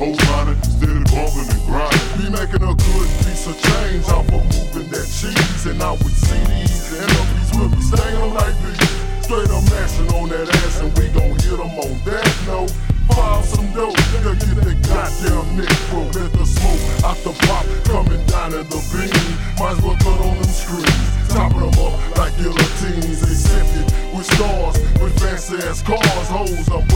Whole grinding, steady bumping and grinding. We making a good piece of change off of moving that cheese. And now with CDs and LPs, we'll be staying like these. Straight up mashing on that ass, and we gon' hit them on that note. File some dope, nigga, get that goddamn neck broke. Let the smoke out the pop coming down in the beam. Might as well cut on them screens, topping them up like guillotines. Accepted with stars, with fancy ass cars, hoes, I'm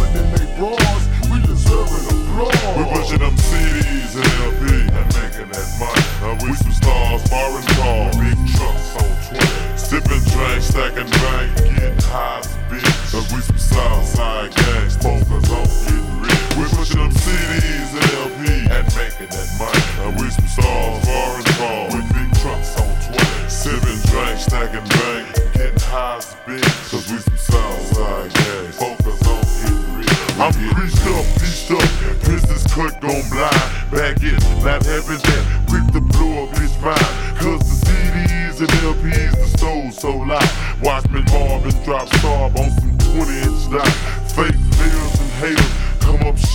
and making that money. Now we some stars, foreign cars, with big trucks on 20. Sipping drink, stacking bank, getting high as a bitch. Cause we some Southside gangs, focus on getting rich. I'm creased up, pieced up, business cut gon' blind. Back in, not having that, quick to blow up bitch mind. Cause the CDs and LPs, the stove so loud. Watch me Marvin drop starb on some 20 inch line. Fake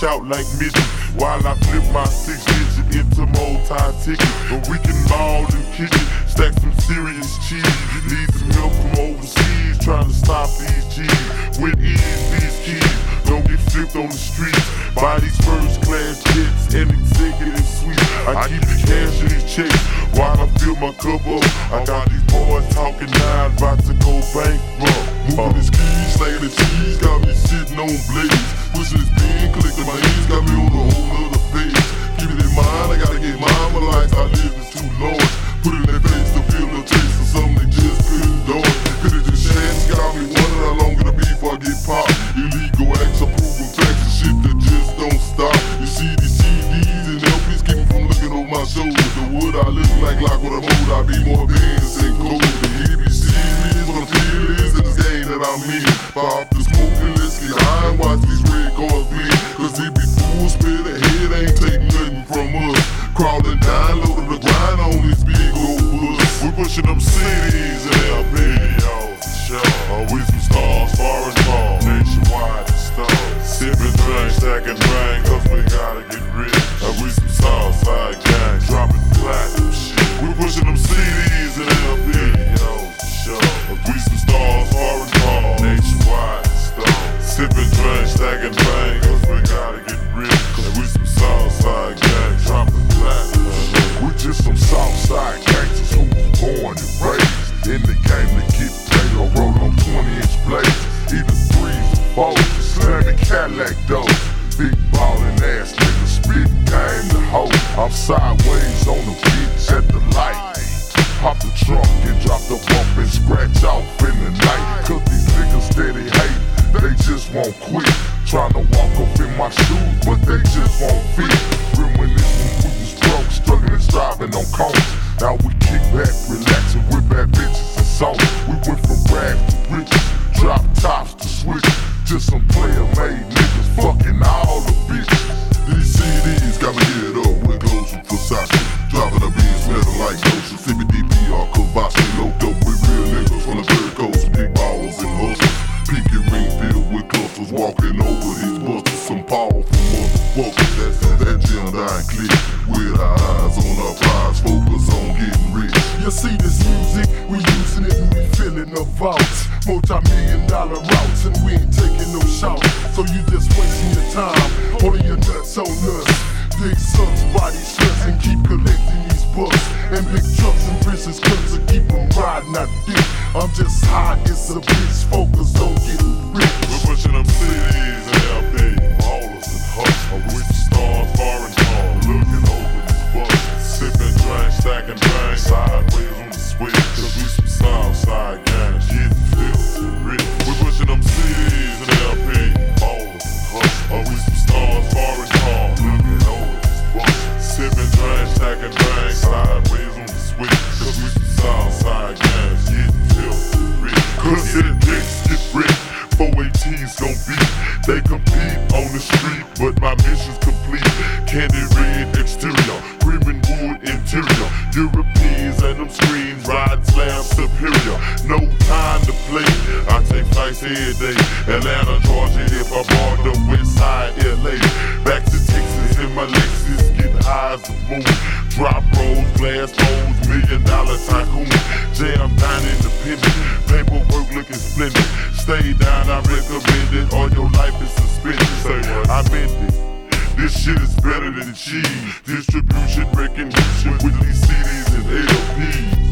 shout like midget. While I flip my six digit into multi ticket. But we can maul and kick it, stack some serious cheese. Need some help from overseas, trying to stop these G's. With ease, these keys don't get flipped on the streets. Buy these first class jets and executive suites. I keep the cash in these checks while I fill my cup up. I got these boys talking now, about to go bankrupt. Moving his keys, slanging the cheese, got me sitting on blades. Pushing his pen, my ends, got me on a whole other page. Keep it in mind, I gotta get mine, my life I live is too large. Put it in their face to feel the taste of something they just couldn't do. Cause it just chance got me wondering how long it'll be before I get popped. Illegal acts, approval taxes, shit that just don't stop. You see these CDs and LPs keep me from looking over my shoulder. The wood I look like lock with a mold, I be more advanced and cold. The ABC is what the feel is in this game that I'm in. Pop Low to the grind on big old. We pushing them CDs and LPs for sure. Some stars, far and far, nationwide stars. Sipping drink, stacking bang, just won't. Reminisce when we was broke, struggling, and striving on cones. Now we kick back, relaxing with bad bitches and songs. We went from rags to riches, drop tops to switches. Just some player made You see this music, we using it and we feeling the vaults. Multi-million dollar routes and we ain't taking no shots. So you just wasting your time, holding your nuts on us. Big sucks, body sluts, and keep collecting these bucks. And big trucks and princess cuts to keep them riding out dick. I'm just high, it's a bitch, focus on getting every day. Atlanta, Georgia, if I bought the west side LA. Back to Texas in my Lexus, get high as a moon. Drop rolls, glass holes, million dollar tycoon. Jam down independent, paperwork looking splendid. Stay down, I recommend it, or your life is suspended. Say? I bend it. This shit is better than cheese. Distribution, recognition, with these